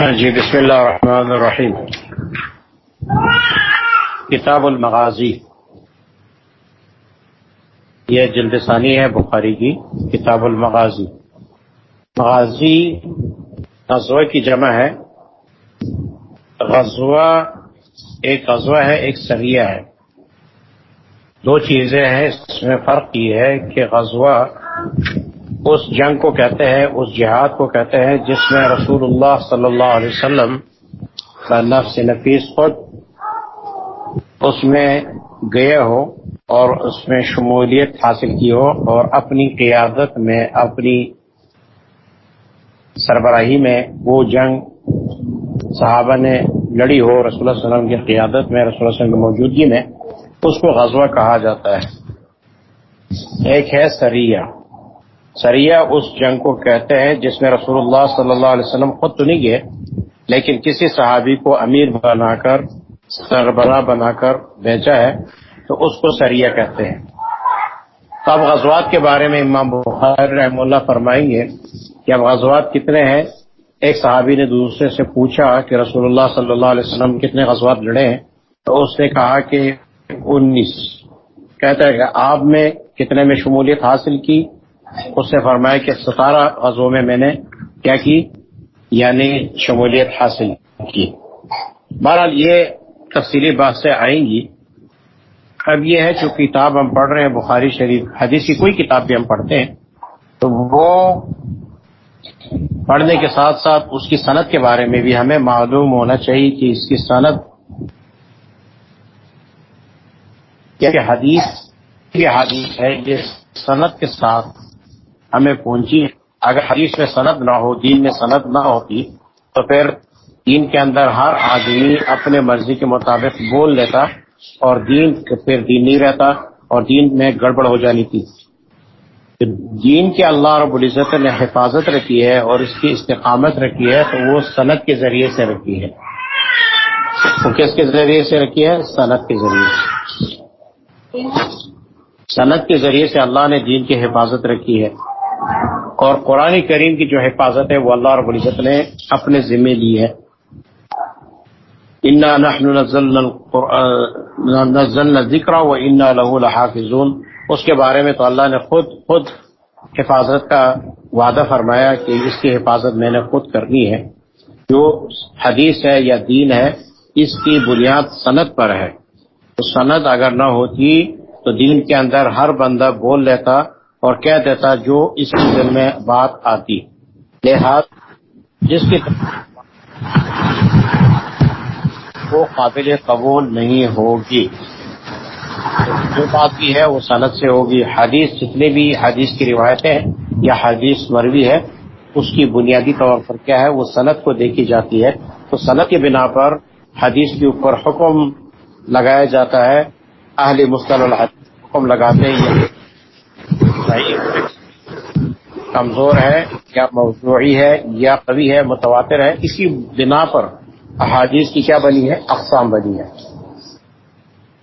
جی بسم اللہ الرحمن الرحیم۔ کتاب المغازی۔ یہ جلد ثانی ہے بخاری کی، کتاب المغازی۔ مغازی غزوہ کی جمع ہے۔ غزوہ، ایک غزوہ ہے، ایک سریہ ہے۔ دو چیزیں ہیں، اس میں فرق یہ ہے کہ غزوہ اس جنگ کو کہتے ہیں، اس جہاد کو کہتے ہیں، جس میں رسول اللہ صلی اللہ علیہ وسلم کا نفس نفیس خود اس میں گئے ہو اور اس میں شمولیت حاصل کی ہو اور اپنی قیادت میں، اپنی سربراہی میں وہ جنگ صحابہ نے لڑی ہو، رسول اللہ علیہ وسلم کی قیادت میں، رسول اللہ علیہ وسلم کی موجودگی میں، اس کو غزوہ کہا جاتا ہے۔ ایک ہے سریہ سریہ اس جنگ کو کہتے ہیں جس میں رسول اللہ صلی اللہ علیہ وسلم خود تو نہیں گئے، لیکن کسی صحابی کو امیر بنا کر، سربراہ بنا کر بیچا ہے، تو اس کو سریہ کہتے ہیں۔ تو اب غزوات کے بارے میں امام بخار رحم اللہ فرمائیں گے کہ اب غزوات کتنے ہیں؟ ایک صحابی نے دوسرے سے پوچھا کہ رسول اللہ صلی اللہ علیہ وسلم کتنے غزوات لڑے ہیں؟ تو اس نے کہا کہ انیس۔ کہتا ہے کہ آپ میں کتنے میں شمولیت حاصل کی؟ اس نے فرمایا کہ ستارہ غزوں میں میں نے کیا کی؟ یعنی شمولیت حاصل کی۔ بہرحال یہ تفصیلی بات سے آئیں گی۔ اب یہ ہے جو کتاب ہم پڑھ رہے ہیں، بخاری شریف، حدیث کی کوئی کتاب بھی ہم پڑھتے ہیں، تو وہ پڑھنے کے ساتھ ساتھ اس کی صنعت کے بارے میں بھی ہمیں معلوم ہونا چاہیے کہ اس کی صنعت حدیث کی حدیث ہے، یہ صنعت کے ساتھ ہمیں پہنچی۔ اگر حدیث میں صنعت نہ ہو، دین میں صنعت نہ ہوتی، تو پھر دین کے اندر ہر آدمی اپنے مرضی کے مطابق بول لیتا اور دین پھر دین نہیں رہتا اور دین میں گڑبڑ ہو جانی تھی۔ دین کے اللہ رب العزت نے حفاظت رکھی ہے اور اس کی استقامت رکھی ہے، تو وہ صنعت کے ذریعے سے رکھی ہے۔ وہ کس کے ذریعے سے رکھی ہے؟ صنعت کے ذریعے سے۔ صنعت کے ذریعے سے اللہ نے دین کی حفاظت رکھی ہے۔ اور قرآن کریم کی جو حفاظت ہے وہ اللہ رب العزت نے اپنے ذمے لی ہے۔ انا نزلنا ذکر و انا لہو الحافظون اس کے بارے میں تو اللہ نے خود خود حفاظت کا وعدہ فرمایا کہ اس کی حفاظت میں نے خود کرنی ہے۔ جو حدیث ہے یا دین ہے، اس کی بنیاد صنعت پر ہے۔ تو صنعت اگر نہ ہوتی تو دین کے اندر ہر بندہ بول لیتا اور کہہ دیتا جو اس کے دل میں بات آتی۔ لحاظ جس کی وہ قابل قبول نہیں ہوگی۔ جو بات بھی ہے وہ صنعت سے ہوگی۔ حدیث جتنے بھی حدیث کی روایتیں یا حدیث مروی ہے، اس کی بنیادی طور پر کیا ہے، وہ صنعت کو دیکھی جاتی ہے۔ تو صنعت کے بنا پر حدیث کے اوپر حکم لگایا جاتا ہے۔ اہل مستل حکم لگاتے ہیں۔ صحیح کمزور ہے یا موضوعی ہے یا قوی ہے، متواتر ہے، اسی بنا پر احادیث کی کیا بنی ہے؟ اقسام بنی ہے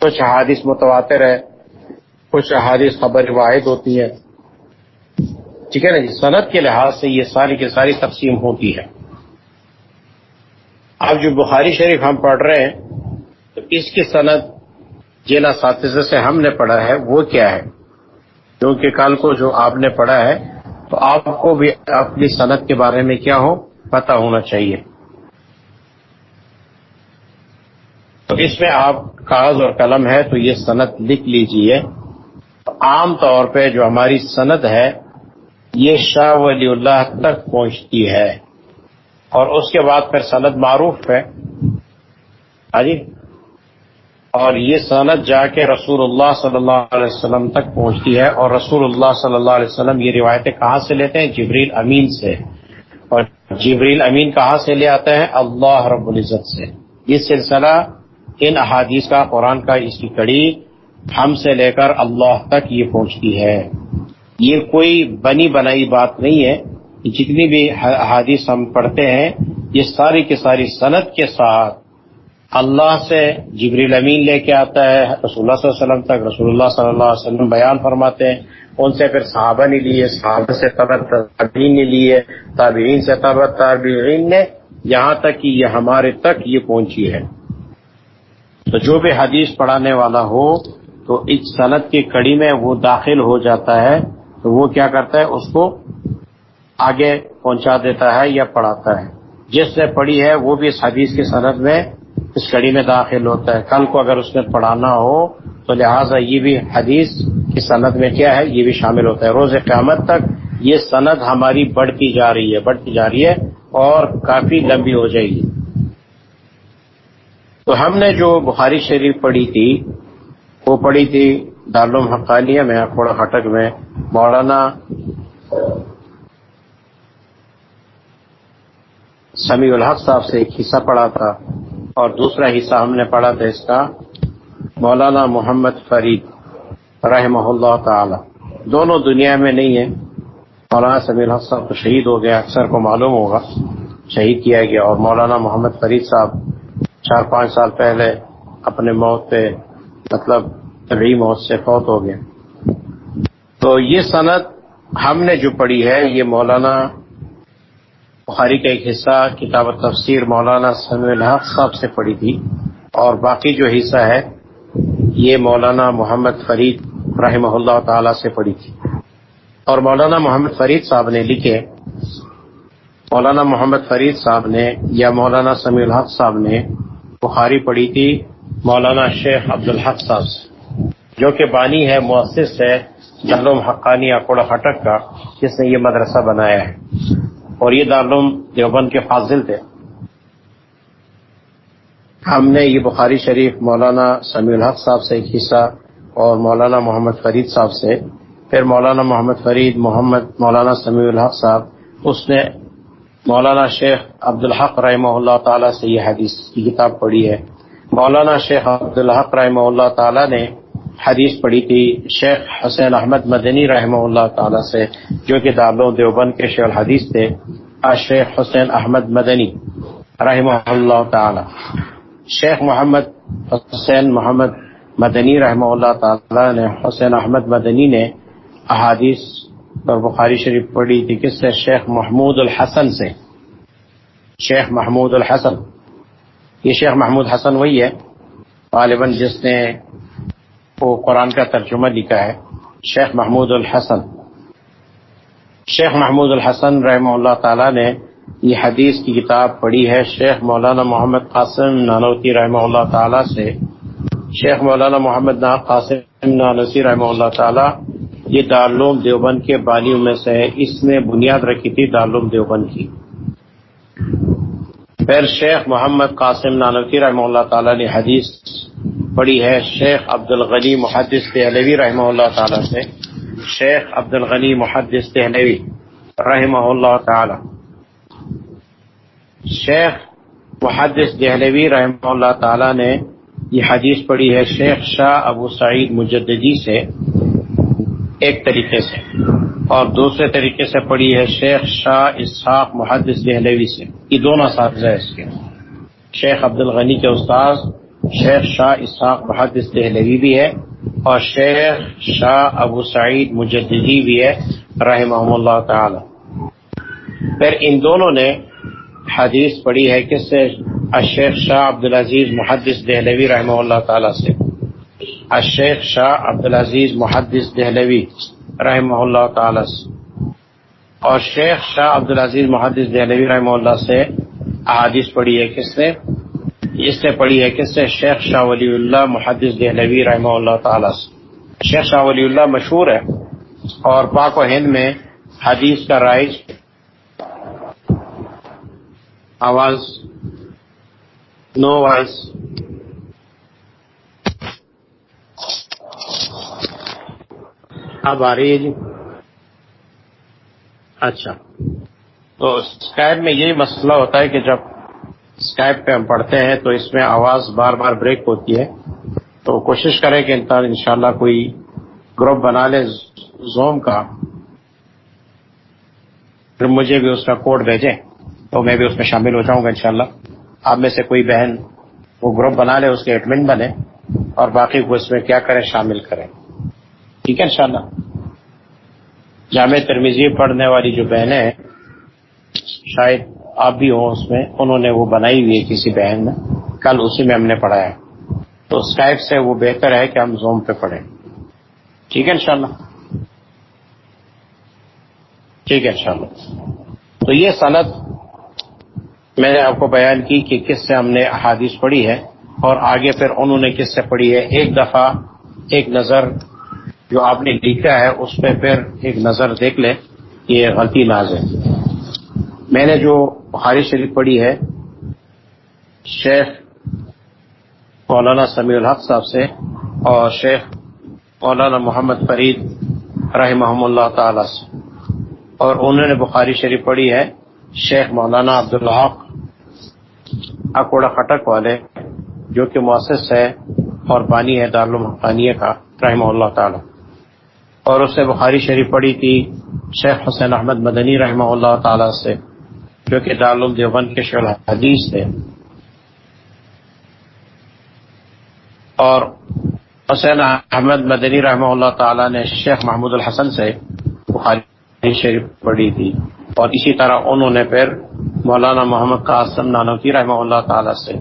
کچھ احادیث متواتر ہے کچھ احادیث خبر واحد ہوتی ہے ٹھیک ہے نا جی؟ صنعت کے لحاظ سے یہ ساری کی ساری تقسیم ہوتی ہے۔ اب جو بخاری شریف ہم پڑھ رہے ہیں، تو اس کی صنعت جن اساتذہ سے ہم نے پڑھا ہے، وہ کیا ہے؟ کیونکہ کل کو جو آپ نے پڑھا ہے، تو آپ کو بھی اپنی صنعت کے بارے میں کیا ہو، پتہ ہونا چاہیے۔ تو اس میں آپ کاغذ اور قلم ہے، تو یہ صنعت لکھ لیجیے۔ عام طور پہ جو ہماری صنعت ہے، یہ شاہ ولی اللہ تک پہنچتی ہے۔ اور اس کے بعد پھر صنعت معروف ہے۔ ہاں جی؟ اور یہ صنعت جا کے رسول اللہ صلی اللہ علیہ وسلم تک پہنچتی ہے اور رسول اللہ صلی اللہ علیہ وسلم یہ روایتیں کہاں سے لیتے ہیں؟ جبریل امین سے۔ اور جبریل امین کہاں سے لے آتے ہیں؟ اللہ رب العزت سے۔ یہ سلسلہ ان احادیث کا، قرآن کا، اس کی کڑی ہم سے لے کر اللہ تک یہ پہنچتی ہے۔ یہ کوئی بنی بنائی بات نہیں ہے۔ جتنی بھی احادیث ہم پڑھتے ہیں، یہ ساری کی ساری صنعت کے ساتھ اللہ سے جبریل امین لے کے آتا ہے، رسول اللہ صلی اللہ علیہ وسلم تک، رسول اللہ صلی اللہ علیہ وسلم بیان فرماتے ہیں۔ ان سے پھر صحابہ نے لیے، صحابہ سے طبع تابعین نے لیے۔ تابعین سے طبع تابعین نے یہاں تک کہ یہ ہمارے تک یہ پہنچی ہے۔ تو جو بھی حدیث پڑھانے والا ہو، تو اس صنعت کی کڑی میں وہ داخل ہو جاتا ہے۔ تو وہ کیا کرتا ہے؟ اس کو آگے پہنچا دیتا ہے یا پڑھاتا ہے۔ جس نے پڑھی ہے، وہ بھی اس حدیث کی صنعت میں اس کڑی میں داخل ہوتا ہے۔ کل کو اگر اس نے پڑھانا ہو تو لہٰذا یہ بھی حدیث کی صنعت میں کیا ہے؟ یہ بھی شامل ہوتا ہے۔ روز قیامت تک یہ صنعت ہماری بڑھتی جا رہی ہے، بڑھتی جا رہی ہے اور کافی لمبی ہو جائے گی۔ تو ہم نے جو بخاری شریف پڑھی تھی، وہ پڑھی تھی دارالعلوم حقانیہ میں، اکوڑا ہٹک میں۔ مولانا سمیع الحق صاحب سے ایک حصہ پڑھا تھا۔ اور دوسرا حصہ ہم نے پڑھا تھا اس کا مولانا محمد فرید، رحمہ اللہ تعالی۔ دونوں دنیا میں نہیں ہیں۔ مولانا سمیع الحق صاحب تو شہید ہو گیا اکثر کو معلوم ہوگا۔ شہید کیا گیا اور مولانا محمد فرید صاحب چار پانچ سال پہلے اپنے موت پہ مطلب طبی موت سے فوت ہو گیا تو یہ صنعت ہم نے جو پڑھی ہے، یہ مولانا بخاری کا ایک حصہ کتاب تفسیر مولانا سمی الحق صاحب سے پڑھی تھی اور باقی جو حصہ ہے، یہ مولانا محمد فرید رحمہ اللہ تعالی سے پڑھی تھی۔ اور مولانا محمد فرید صاحب نے لکھے، مولانا محمد فرید صاحب نے یا مولانا سمیع الحق صاحب نے بخاری پڑھی تھی مولانا شیخ عبد الحق صاحب سے، جو کہ بانی ہے، مؤسس ہے جہلوم حقانی اکوڑا ہٹک کا، جس نے یہ مدرسہ بنایا ہے۔ اور یہ دارالعلوم دیوبند کے فاضل تھے۔ ہم نے یہ بخاری شریف مولانا سمیع الحق صاحب سے ایک حصہ اور مولانا محمد فرید صاحب سے، پھر مولانا محمد فرید محمد مولانا سمیع الحق صاحب، اس نے مولانا شیخ عبد الحق رحمہ اللہ تعالی سے یہ حدیث کی کتاب پڑھی ہے۔ مولانا شیخ عبد الحق رحمہ اللہ تعالی نے حدیث پڑھی تھی شیخ حسین احمد مدنی رحمہ اللہ تعالی سے، جو کہ دارالعلوم دیوبند کے شیخ الحدیث تھے شیخ حسین احمد مدنی رحمہ اللہ تعالی۔ شیخ محمد حسین محمد مدنی رحمہ اللہ تعالی نے، حسین احمد مدنی نے احادیث پر بخاری شریف پڑھی تھی، کس سے؟ شیخ محمود الحسن سے۔ شیخ محمود الحسن۔ یہ شیخ محمود حسن وہی ہے، غالباً جس نے وہ قرآن کا ترجمہ لکھا ہے، شیخ محمود الحسن۔ شیخ محمود الحسن رحمہ اللہ تعالی نے یہ حدیث کی کتاب پڑھی ہے، شیخ مولانا محمد قاسم نانوتی رحمہ اللہ تعالی سے۔ شیخ مولانا محمد قاسم نانوتی رحمہ اللہ تعالی یہ دارالعلوم دیوبند کے بالیوں میں سے ہے۔ اس نے بنیاد رکھی تھی دارالعلوم دیوبند کی۔ پھر شیخ محمد قاسم نانوتی رحمہ اللہ تعالی نے حدیث پڑھی ہے شیخ عبد الغنی محدث تہلوی رحمہ اللہ تعالی سے۔ شیخ عبد الغنی محدث تہلوی رحمہ اللہ تعالی۔ شیخ محدث دہلوی رحمہ اللہ تعالی نے یہ حدیث پڑھی ہے شیخ شاہ ابو سعید مجددی سے ایک طریقے سے۔ اور دوسرے طریقے سے پڑھی ہے شیخ شاہ اسحاق محدث دہلوی سے۔ یہ دونوں اساتذہ اس کے۔ شیخ عبد الغنی کے استاذ شیخ شاہ اسحاق محدث دہلوی بھی ہے اور شیخ شاہ ابو سعید مجددی بھی ہے رحمہ اللہ تعالی۔ پھر ان دونوں نے حدیث پڑھی ہے کس سے؟ الشیخ شاہ عبد العزیز محدث دہلوی رحمہ اللہ تعالی سے۔ الشیخ شاہ عبد العزیز محدث دہلوی رحمہ اللہ تعالی سے۔ اور شیخ شاہ عبد العزیز محدث دہلوی رحمہ اللہ سے، احادیث پڑھی ہے کس سے اس نے پڑھی ہے، کس سے شیخ شاہ ولی اللہ محدث دہلوی رحمہ اللہ تعالی سے۔ شیخ شاہ ولی اللہ مشہور ہے اور پاک و ہند میں حدیث کا رائج آواز نو وائس اب آ رہی ہے جی۔ اچھا۔ تو اسکائپ میں یہی مسئلہ ہوتا ہے کہ جب اسکائپ پہ ہم پڑھتے ہیں تو اس میں آواز بار بار بریک ہوتی ہے۔ تو کوشش کریں کہ ان شاء اللہ کوئی گروپ بنا لے زوم کا۔ پھر مجھے بھی اس کا کوڈ بھیجیں تو میں بھی اس میں شامل ہو جاؤں گا انشاءاللہ۔ آپ میں سے کوئی بہن وہ گروپ بنا لے، اس کے ایڈمن بنے اور باقی کو اس میں کیا کریں، شامل کریں۔ ٹھیک ہے انشاءاللہ۔ جامع ترمیزی پڑھنے والی جو بہنیں ہیں، شاید آپ بھی ہوں اس میں، انہوں نے وہ بنائی ہوئی ہے کسی بہن نے کل اسی میں ہم نے پڑھا ہے تو اسکائپ سے وہ بہتر ہے کہ ہم زوم پہ پڑھیں۔ ٹھیک ہے انشاءاللہ۔ ٹھیک ہے انشاءاللہ۔ تو یہ صنعت میں نے آپ کو بیان کی کہ کس سے ہم نے احادیث پڑھی ہے اور آگے پھر انہوں نے کس سے پڑھی ہے۔ ایک دفعہ ایک نظر جو آپ نے لکھا ہے، اس پہ پھر ایک نظر دیکھ لیں۔ یہ غلطی ناز ہے۔ میں نے جو بخاری شریف پڑھی ہے، شیخ مولانا سمیع الحق صاحب سے اور شیخ مولانا محمد فرید رحمہ اللہ تعالی سے۔ اور انہوں نے بخاری شریف پڑھی ہے، شیخ مولانا عبدالحق اکوڑا خٹک والے، جو کہ مؤسس ہے اور بانی ہے، دارالمحقانیہ کا رحمہ اللہ تعالی۔ اور اس سے بخاری شریف پڑھی تھی، شیخ حسین احمد مدنی رحمہ اللہ تعالی سے۔ جو کہ دارالعلوم دیوبند کے شعل حدیث تھے اور حسین احمد مدنی رحمہ اللہ تعالی نے شیخ محمود الحسن سے بخاری شریف پڑھی تھی۔ اور اسی طرح انہوں نے پھر مولانا محمد قاسم نانوتی رحمہ اللہ تعالی سے،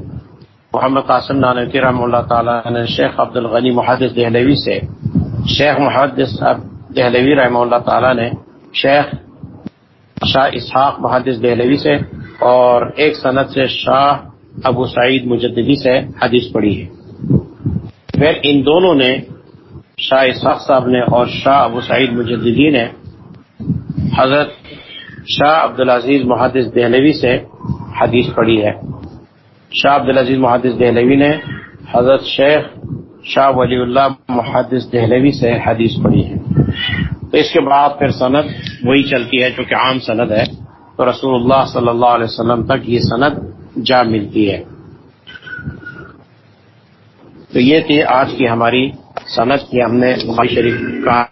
محمد قاسم نانوتی رحمہ اللہ تعالی نے شیخ عبد الغنی محدث دہلوی سے، شیخ محدث دہلوی رحمہ اللہ تعالی نے شیخ شاہ اسحاق محدث دہلوی سے اور ایک صنعت سے شاہ ابو سعید مجددی سے حدیث پڑھی ہے۔ پھر ان دونوں نے شاہ اسحاق صاحب نے اور شاہ ابو سعید مجددی نے حضرت شاہ عبدالعزیز محدث دہلوی سے حدیث پڑھی ہے۔ شاہ عبدالعزیز محدث دہلوی نے حضرت شیخ شاہ ولی اللہ محدث دہلوی سے حدیث پڑھی ہے۔ تو اس کے بعد پھر سند وہی چلتی ہے جو کہ عام سند ہے۔ تو رسول اللہ صلی اللہ علیہ وسلم تک یہ سند جا ملتی ہے۔ تو یہ تھی آج کی ہماری صنعت کی ہم نے بخاری شریف کا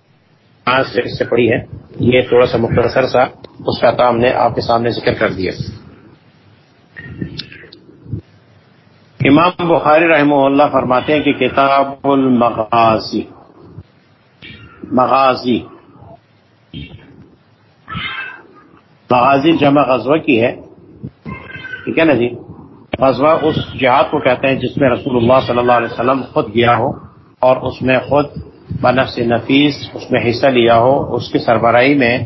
سے پڑھی ہے۔ یہ تھوڑا سا مختصر سا اس کا کام نے آپ کے سامنے ذکر کر دیا۔ امام بخاری رحمہ اللہ فرماتے ہیں کہ کتاب المغازی، مغازی۔ مغازی جمع غزوہ کی ہے۔ ٹھیک ہے نا جی؟ غزوہ اس جہاد کو کہتے ہیں جس میں رسول اللہ صلی اللہ علیہ وسلم خود گیا ہو اور اس میں خود بنفس نفیس اس میں حصہ لیا ہو۔ اس کی سربراہی میں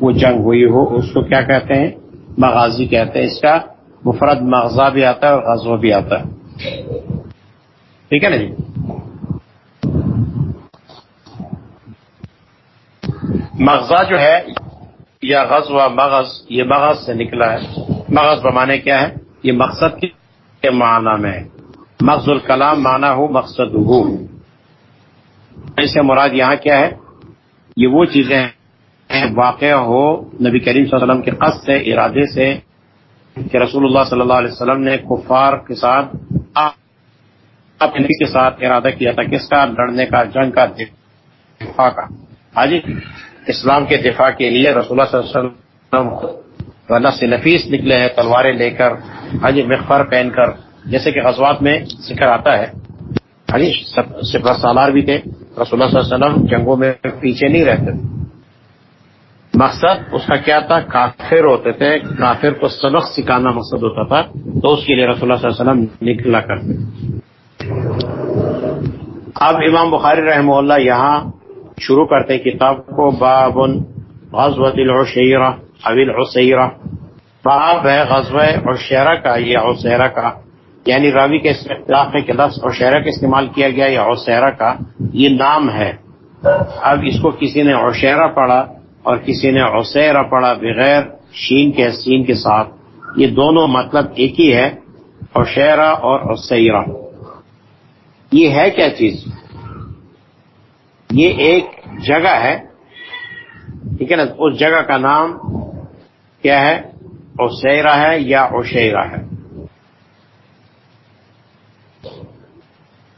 وہ جنگ ہوئی ہو۔ اس کو کیا کہتے ہیں؟ مغازی کہتے ہیں۔ اس کا مفرد مغزہ بھی آتا ہے اور غزوہ بھی آتا ہے۔ ٹھیک ہے نا جی؟ مغزہ جو ہے، یا غزوہ مغز، یہ مغز سے نکلا ہے۔ مغز بمانے کیا ہے؟ یہ مقصد کے معنی میں مغز الکلام معنی ہو مقصد ہو۔ ایسے مراد یہاں کیا ہے؟ یہ وہ چیزیں ہیں، واقع ہو نبی کریم صلی اللہ علیہ وسلم کے قصد سے، ارادے سے کہ رسول اللہ صلی اللہ علیہ وسلم نے کفار کے ساتھ کے ساتھ ارادہ کیا تھا، کس کا؟ لڑنے کا، جنگ کا، دفاع کا۔ حاجی اسلام کے دفاع کے لیے رسول اللہ صلی اللہ علیہ وسلم سے نفیس نکلے ہیں، تلواریں لے کر حاجی مخفر پہن کر، جیسے کہ غزوات میں ذکر آتا ہے۔ ہاں حاجی سپر سالار بھی تھے۔ رسول اللہ صلی اللہ علیہ وسلم جنگوں میں پیچھے نہیں رہتے۔ مقصد اس کا کیا تھا؟ کافر ہوتے تھے۔ کافر کو سبق سکھانا مقصد ہوتا تھا، تو اس کے لیے رسول اللہ صلی اللہ علیہ وسلم نکلا کرتے۔ اب امام بخاری رحمہ اللہ یہاں شروع کرتے کتاب کو بابن غزوت العشیرہ ابل عسیرہ باب ہے غزب اور کا یا اوسیرا کا۔ یعنی راوی کے اختلاف میں کہ لفظ اور کا استعمال کیا گیا یا اوسیرا کا، یہ نام ہے۔ اب اس کو کسی نے اوشیرا پڑھا اور کسی نے اوسیرا پڑھا بغیر شین کے، سین کے ساتھ۔ یہ دونوں مطلب ایک ہی ہے اوشیرا اور اوسیرا یہ ہے کیا چیز؟ یہ ایک جگہ ہے، ٹھیک ہے نا؟ اس جگہ کا نام کیا ہے؟ اوسیرا ہے یا اوشیرا ہے؟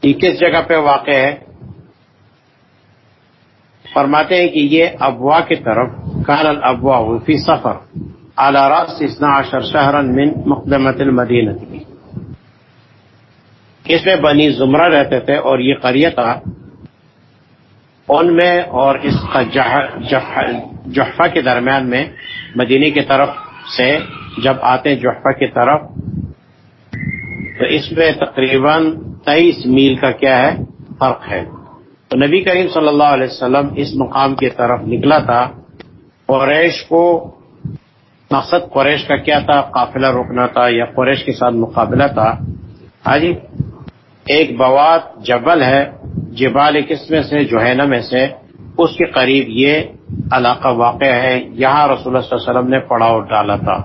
یہ کس جگہ پہ واقع ہے؟ فرماتے ہیں کہ یہ ابوا کی طرف کان الابوا فی سفر اعلی راس اسنا عشر شہرن من مقدمت المدینہ۔ اس میں بنی زمرہ رہتے تھے اور یہ قریہ تھا۔ ان میں اور اس جحفہ کے درمیان میں مدینی کی طرف سے جب آتے جوحفہ کی طرف، تو اس میں تقریباً تیئیس میل کا کیا ہے، فرق ہے۔ تو نبی کریم صلی اللہ علیہ وسلم اس مقام کی طرف نکلا تھا۔ قریش کو مقصد قریش کا کیا تھا؟ قافلہ روکنا تھا یا قریش کے ساتھ مقابلہ تھا؟ ہاں جی ایک بوات جبل ہے۔ جبال قسم سے جوہینا میں سے اس کے قریب یہ علاقہ واقع ہے، یہاں رسول اللہ صلی اللہ علیہ وسلم نے پڑاؤ ڈالا تھا۔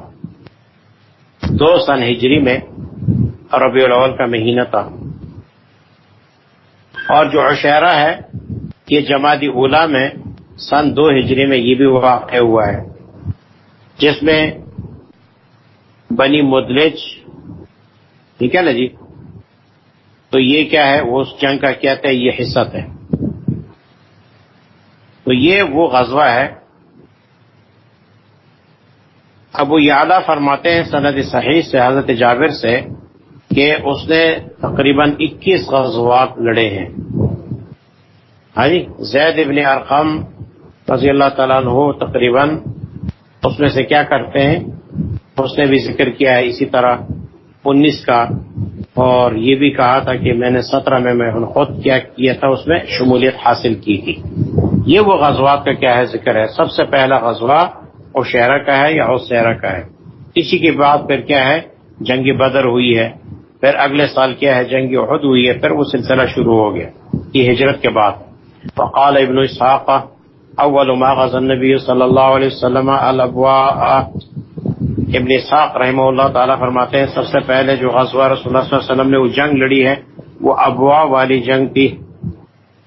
دو سن ہجری میں ربیع الاول کا مہینہ تھا۔ اور جو عشیرہ ہے، یہ جماعتی اولا میں سن دو ہجری میں یہ بھی واقع ہوا ہے، جس میں بنی مدلج، ٹھیک ہے نا جی؟ تو یہ کیا ہے؟ وہ اس جنگ کا کیا تھا؟ یہ حصہ ہے تو یہ وہ غزوہ ہے۔ اب وہ یادہ فرماتے ہیں سند صحیح سے، حضرت جابر سے، کہ اس نے تقریباً اکیس غزوات لڑے ہیں۔ ہاں جی زید ابن ارقم رضی اللہ تعالیٰ عنہ تقریباً اس میں سے کیا کرتے ہیں؟ اس نے بھی ذکر کیا ہے اسی طرح انیس کا۔ اور یہ بھی کہا تھا کہ میں نے سترہ میں میں خود کیا کیا تھا، اس میں شمولیت حاصل کی تھی۔ یہ وہ غزوات کا کیا ہے ذکر ہے؟ سب سے پہلا غزوہ اوشہرا کا ہے یا اوسیرا کا ہے؟ اسی کے بعد پھر کیا ہے؟ جنگ بدر ہوئی ہے۔ پھر اگلے سال کیا ہے؟ جنگ عہد ہوئی ہے۔ پھر وہ سلسلہ شروع ہو گیا یہ ہجرت کے بعد۔ فقال ابن اسحاق، اول ما غزا النبی صلی اللہ علیہ وسلم الابواء ابن اسحاق رحمہ اللہ تعالی فرماتے ہیں، سب سے پہلے جو غزوہ رسول اللہ صلی اللہ علیہ وسلم نے وہ جنگ لڑی ہے، وہ ابوا والی جنگ تھی۔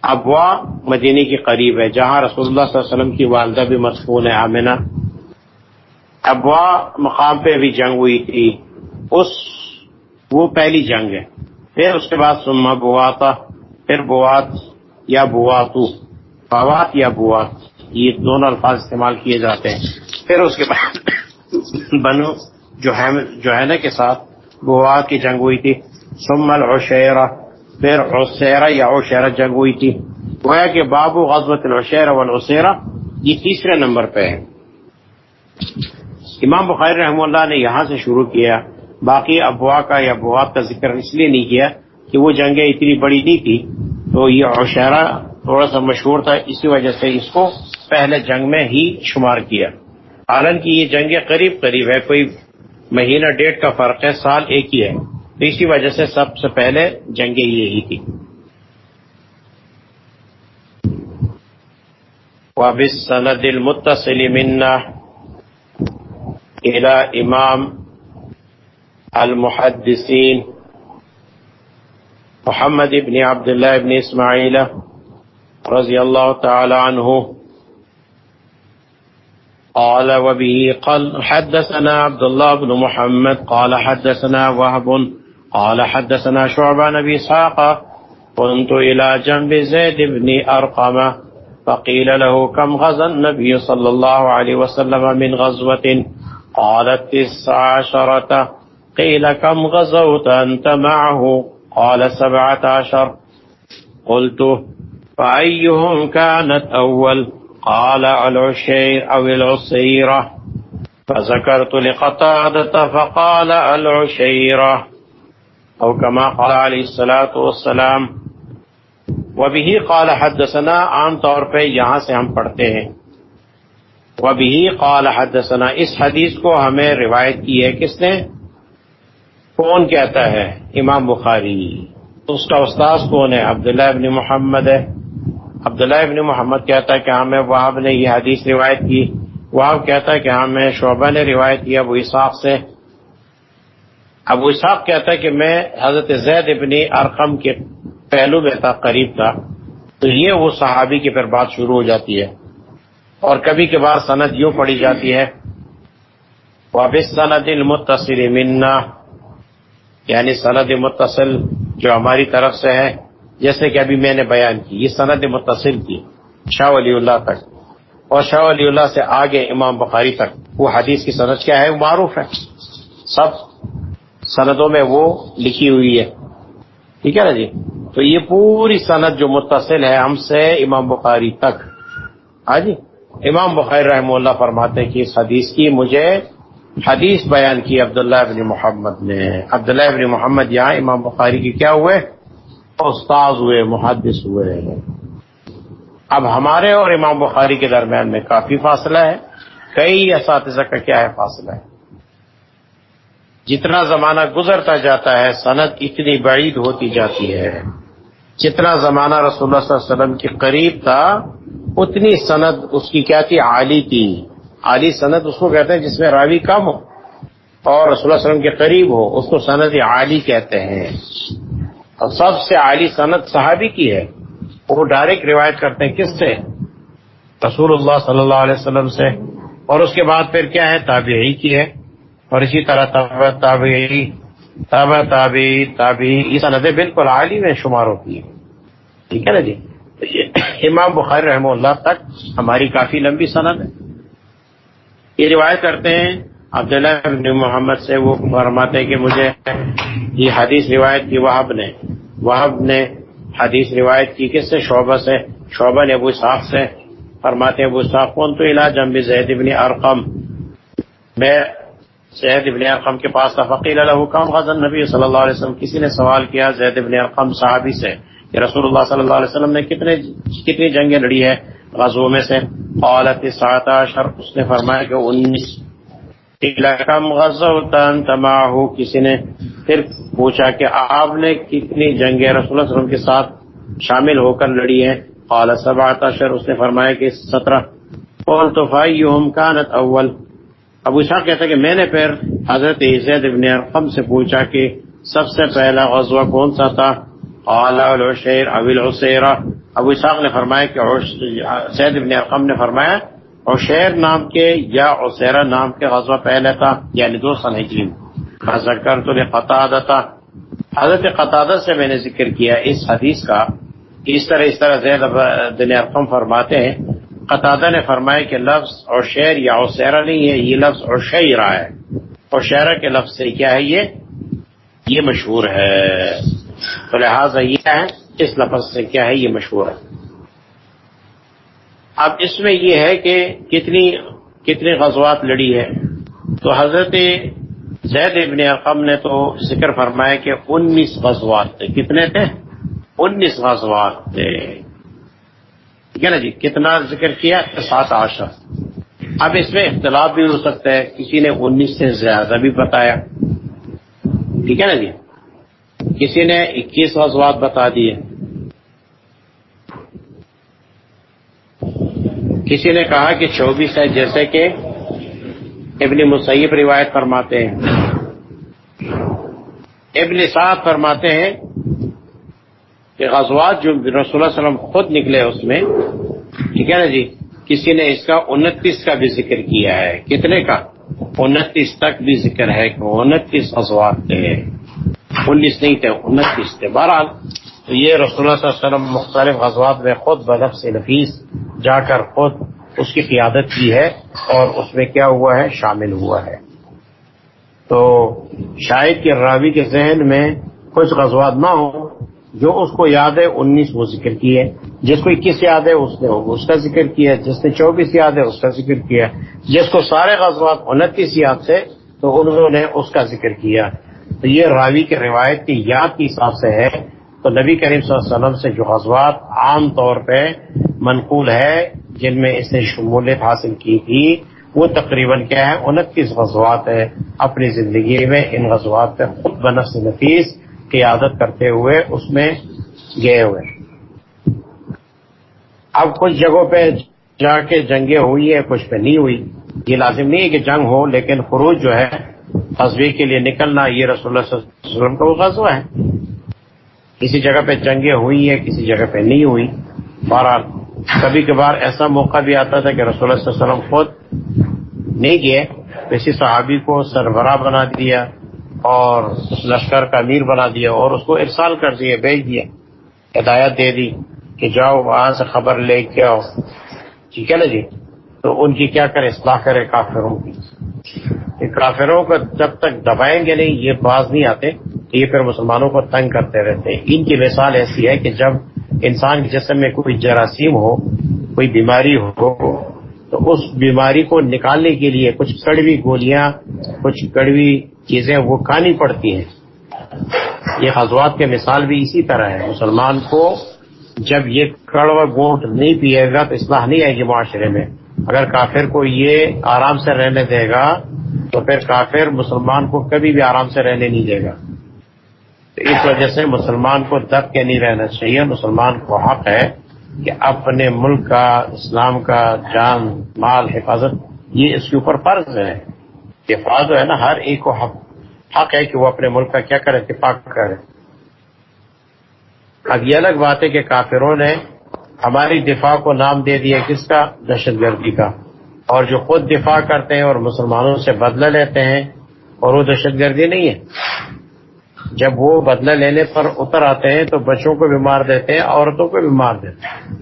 ابوا مدینی کے قریب ہے، جہاں رسول اللہ صلی اللہ علیہ وسلم کی والدہ بھی مصفون ہے آمنہ ابوا مقام پہ بھی جنگ ہوئی تھی۔ اس، وہ پہلی جنگ ہے۔ پھر اس کے بعد سما بواتا، پھر بوات یا بواتو۔ بوات یا بوات، یہ دونوں الفاظ استعمال کیے جاتے ہیں۔ پھر اس کے بعد بنو جو ہے کے ساتھ بوات کی جنگ ہوئی تھی۔ سم العشیرہ، پھر عشیرہ یا عشیرہ جنگ ہوئی تھی۔ گویا کہ بابو غزوت العشیرہ والعشیرہ یہ تیسرے نمبر پہ ہے امام بخیر رحمہ اللہ نے یہاں سے شروع کیا۔ باقی ابوا کا یا بوات کا ذکر اس لیے نہیں کیا کہ وہ جنگیں اتنی بڑی نہیں تھی تو یہ عشیرہ تھوڑا سا مشہور تھا، اسی وجہ سے اس کو پہلے جنگ میں ہی شمار کیا۔ حالانکہ یہ جنگیں قریب قریب ہے کوئی مہینہ ڈیٹ کا فرق ہے، سال ایک ہی ہے۔ تو اسی وجہ سے سب سے پہلے جنگیں یہی تھی وبالسند المتصل منا إلى إمام المحدثين محمد بن عبد الله بن إسماعيل رضي الله تعالى عنه قال وبه قال حدثنا عبد الله بن محمد قال حدثنا وهب قال حدثنا شعبة نبي ساقة كنت إلى جنب زيد بن أرقم فقيل له كم غزا النبي صلى الله عليه وسلم من غزوة؟ قالت تسع عشرة. قيل كم غزوت أنت معه؟ قال سبعة عشر. قلت فأيهم كانت أول؟ قال العشير أو العصيرة فذكرت لقطادة فقال العشيرة أو كما قال عليه الصلاة والسلام وبه قال حدثنا عام طور پہ یہاں سے ہم پڑھتے ہیں وبه قال حدثنا اس حدیث کو ہمیں روایت کی ہے کس نے کون کہتا ہے؟ امام بخاری۔ اس کا استاذ کون ہے؟ عبداللہ ابن محمد ہے۔ عبداللہ ابن محمد کہتا ہے کہ ہاں، ہمیں وہاب نے یہ حدیث روایت کی۔ وہاب کہتا ہے کہ ہاں، ہمیں شعبہ نے روایت کی ابو اساق سے۔ ابو اساق کہتا ہے کہ میں حضرت زید ابن ارقم کے پہلو میں تھا، قریب تھا۔ تو یہ وہ صحابی کی پھر بات شروع ہو جاتی ہے۔ اور کبھی کبھار سند یوں پڑی جاتی ہے وابس سند المتصل منا۔ یعنی سند متصل جو ہماری طرف سے ہے۔ جیسے کہ ابھی میں نے بیان کی، یہ سند متصل کی شاہ ولی اللہ تک۔ اور شاہ ولی اللہ سے آگے امام بخاری تک۔ وہ حدیث کی سند کیا ہے؟ وہ معروف ہے۔ سب سندوں میں وہ لکھی ہوئی ہے۔ ٹھیک ہے نا جی؟ تو یہ پوری سند جو متصل ہے، ہم سے امام بخاری تک۔ ہاں جی؟ امام بخیر رحم اللہ فرماتے کہ اس حدیث کی مجھے حدیث بیان کی عبداللہ ابن محمد نے۔ عبداللہ ابن محمد یہاں امام بخاری کی کیا ہوئے؟ استاذ ہوئے، محدث ہوئے۔ اب ہمارے اور امام بخاری کے درمیان میں کافی فاصلہ ہے۔ کئی اساتذہ کا کیا ہے فاصلہ؟ ہے جتنا زمانہ گزرتا جاتا ہے، صنعت اتنی بعید ہوتی جاتی ہے۔ جتنا زمانہ رسول اللہ صلی اللہ علیہ وسلم کے قریب تھا، اتنی سند اس کی کیا تھی؟ عالی تھی۔ عالی سند اس کو کہتے ہیں جس میں راوی کم ہو اور رسول اللہ علیہ وسلم کے قریب ہو، اس کو سند عالی کہتے ہیں۔ اور سب سے عالی سند صحابی کی ہے۔ وہ ڈائریکٹ روایت کرتے ہیں کس سے؟ رسول اللہ صلی اللہ علیہ وسلم سے۔ اور اس کے بعد پھر کیا ہے؟ تابعی کی ہے۔ اور اسی طرح تابعی، تابع، تابعی تابعی، یہ سندیں بالکل عالی میں شمار ہوتی ہے ٹھیک ہے نا جی؟ امام بخاری رحمہ اللہ تک ہماری کافی لمبی سند ہے۔ یہ روایت کرتے ہیں عبداللہ بن محمد سے وہ فرماتے ہیں کہ مجھے یہ حدیث روایت کی وہب نے وہب نے حدیث روایت کی کس سے؟ شعبہ سے، شعبہ نے ابو صاحب سے فرماتے ابو صاحب کون تو علاج امبی زید ابن ارقم۔ میں زید ابن ارقم کے پاس تھا فقیر علیہ کام غزل نبی صلی اللہ علیہ وسلم، کسی نے سوال کیا زید ابن ارقم صحابی سے کہ رسول اللہ صلی اللہ علیہ وسلم نے کتنے، کتنی جنگیں لڑی ہے غزو میں سے؟ قالت سات عشر، اس نے فرمایا کہ انیس کم غزو تن تماہ کسی نے پھر پوچھا کہ آپ نے کتنی جنگیں رسول اللہ صلی اللہ علیہ وسلم کے ساتھ شامل ہو کر لڑی ہیں؟ قال سبعت عشر، اس نے فرمایا کہ سترہ۔ قول تو فائیہم کانت اول۔ ابو شاہ کہتا ہے کہ میں نے پھر حضرت زید ابن ارقم سے پوچھا کہ سب سے پہلا غزوہ کون سا تھا؟ قال العشیر ابو العسیرہ ابو اسحاق نے فرمایا کہ سید ابن ارقم نے فرمایا عشیر نام کے یا عسیرہ نام کے غزوہ پہلے تھا یعنی دو سن ہجری ذکر تو قطع تھا حضرت قطع سے میں نے ذکر کیا اس حدیث کا، اس طرح اس طرح زید بن ارقم فرماتے ہیں۔ قطع نے فرمایا کہ لفظ عشیر یا عسیرہ نہیں ہے، یہ لفظ عشیرہ ہے۔ عشیرہ کے لفظ سے کیا ہے یہ؟ یہ مشہور ہے۔ تو لہٰذا یہ ہے، اس لفظ سے کیا ہے یہ مشہور ہے۔ اب اس میں یہ ہے کہ کتنی کتنی غزوات لڑی ہے۔ تو حضرت زید ابن اقم نے تو ذکر فرمایا کہ انیس غزوات تھے۔ کتنے تھے؟ انیس غزوات تھے۔ ٹھیک ہے نا جی؟ کتنا ذکر کیا؟ سات آشر اب اس میں اختلاف بھی ہو سکتا ہے۔ کسی نے انیس سے زیادہ بھی بتایا۔ ٹھیک ہے نا جی؟ کسی نے اکیس غزوات بتا دیے۔ کسی نے کہا کہ چوبیس ہے، جیسے کہ ابن مسیب روایت فرماتے ہیں۔ ابن صاحب فرماتے ہیں کہ غزوات جو رسول اللہ علیہ وسلم خود نکلے اس میں، ٹھیک ہے نا جی؟ کسی نے اس کا انتیس کا بھی ذکر کیا ہے۔ کتنے کا؟ انتیس تک بھی ذکر ہے کہ انتیس غزوات تھے۔ انیس نہیں تھے، انتیس تھے۔ بہرحال تو یہ رسول اللہ صلی اللہ علیہ وسلم مختلف غزوات میں خود بدف سے نفیس جا کر خود اس کی قیادت کی ہے اور اس میں کیا ہوا ہے؟ شامل ہوا ہے۔ تو شاید کے راوی کے ذہن میں کچھ غزوات نہ ہو جو اس کو یاد ہے، انیس وہ ذکر کی ہے۔ جس کو اکیس یاد ہے، اس نے اس کا ذکر کیا جس نے چوبیس یاد ہے، اس کا ذکر کیا جس کو سارے غزوات انتیس یاد سے تو انہوں نے اس کا ذکر کیا۔ تو یہ راوی کے روایت کی یاد کے حساب سے ہے۔ تو نبی کریم صلی اللہ علیہ وسلم سے جو غزوات عام طور پہ منقول ہے، جن میں اس نے شمولیت حاصل کی تھی، وہ تقریباً کیا ہے، انتیس غزوات ہے اپنی زندگی میں، ان غزوات پہ خود بنفس نفیس قیادت کرتے ہوئے اس میں گئے ہوئے اب کچھ جگہوں پہ جا کے جنگیں ہوئی ہے کچھ پہ نہیں ہوئی۔ یہ لازم نہیں ہے کہ جنگ ہو، لیکن فروج جو ہے تصویر کے لیے نکلنا، یہ رسول اللہ صلی اللہ علیہ وسلم کا وہ غزوہ ہے۔ کسی جگہ پہ جنگیں ہوئی ہیں، کسی جگہ پہ نہیں ہوئی۔ بہرحال کبھی کبھار ایسا موقع بھی آتا تھا کہ رسول اللہ صلی اللہ علیہ وسلم خود نہیں گئے کسی صحابی کو سربراہ بنا دیا اور لشکر کا امیر بنا دیا اور اس کو ارسال کر دیا، بھیج دیا، ہدایت دے دی کہ جاؤ وہاں سے خبر لے کے آؤ۔ ٹھیک ہے نا جی؟ تو ان کی کیا کرے؟ اصلاح کرے کافروں کی۔ کافروں کو جب تک دبائیں گے نہیں، یہ باز نہیں آتے، یہ پھر مسلمانوں کو تنگ کرتے رہتے ان کی مثال ایسی ہے کہ جب انسان کے جسم میں کوئی جراثیم ہو، کوئی بیماری ہو، تو اس بیماری کو نکالنے کے لیے کچھ کڑوی گولیاں، کچھ کڑوی چیزیں وہ کھانی پڑتی ہیں۔ یہ غزوات کے مثال بھی اسی طرح ہے۔ مسلمان کو جب یہ کڑوا گوٹ نہیں پیے گا تو اصلاح نہیں آئے گی معاشرے میں۔ اگر کافر کو یہ آرام سے رہنے دے گا، تو پھر کافر مسلمان کو کبھی بھی آرام سے رہنے نہیں دے گا۔ تو اس وجہ سے مسلمان کو دب کے نہیں رہنا چاہیے، مسلمان کو حق ہے کہ اپنے ملک کا، اسلام کا، جان، مال، حفاظت، یہ اس کے اوپر فرض ہے۔ دفاع جو ہے نا، ہر ایک کو حق حق ہے کہ وہ اپنے ملک کا کیا کرے، اتفاق کرے۔ اب یہ الگ بات ہے کہ کافروں نے ہماری دفاع کو نام دے دیا کس کا؟ دہشت گردی کا۔ اور جو خود دفاع کرتے ہیں اور مسلمانوں سے بدلہ لیتے ہیں، اور وہ دہشت گردی نہیں ہے۔ جب وہ بدلہ لینے پر اتر آتے ہیں تو بچوں کو بھی مار دیتے ہیں، عورتوں کو بھی مار دیتے ہیں۔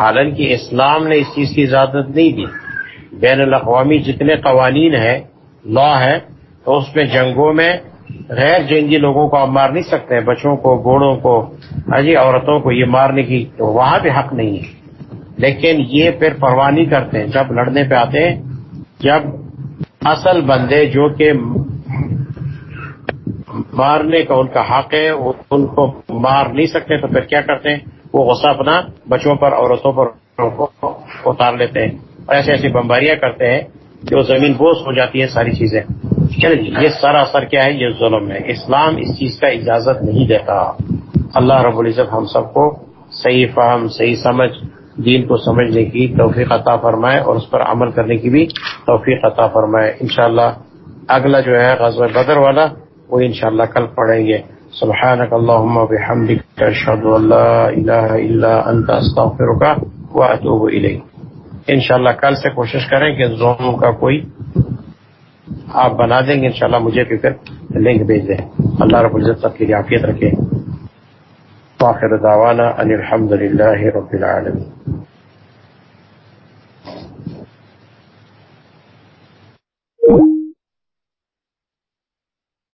حالانکہ اسلام نے اس چیز کی اجازت نہیں دی۔ بین الاقوامی جتنے قوانین ہیں، لا ہے تو اس میں جنگوں میں غیر جنگی لوگوں کو آپ مار نہیں سکتے بچوں کو گوڑوں کو ہاں جی عورتوں کو یہ مارنے کی تو وہاں بھی حق نہیں ہے۔ لیکن یہ پھر پرواہ نہیں کرتے جب لڑنے پہ آتے ہیں، جب اصل بندے جو کہ مارنے کا ان کا حق ہے، وہ ان کو مار نہیں سکتے تو پھر کیا کرتے ہیں؟ وہ غصہ اپنا بچوں پر، عورتوں پر اتار لیتے ہیں۔ اور ایسے ایسی بمباریاں کرتے ہیں جو زمین بوس ہو جاتی ہے ساری چیزیں۔ چلے جی، یہ سارا اثر کیا ہے؟ یہ ظلم ہے۔ اسلام اس چیز کا اجازت نہیں دیتا۔ اللہ رب العزت ہم سب کو صحیح فہم، صحیح سمجھ، دین کو سمجھنے کی توفیق عطا فرمائے اور اس پر عمل کرنے کی بھی توفیق عطا فرمائے۔ انشاءاللہ اگلا جو ہے غزوہ بدر والا وہ انشاءاللہ کل پڑھیں گے۔ سبحانك اللهم وبحمدك اشهد ان لا اله الا انت استغفرك واتوب اليك انشاءاللہ کل سے کوشش کریں کہ زوم کا کوئی آپ بنا دیں گے، انشاءاللہ مجھے بھی پھر لنک بھیج دیں۔ اللہ رب العزت سب کی عافیت رکھے۔ دعوانا ان الحمد للہ رب العالمین۔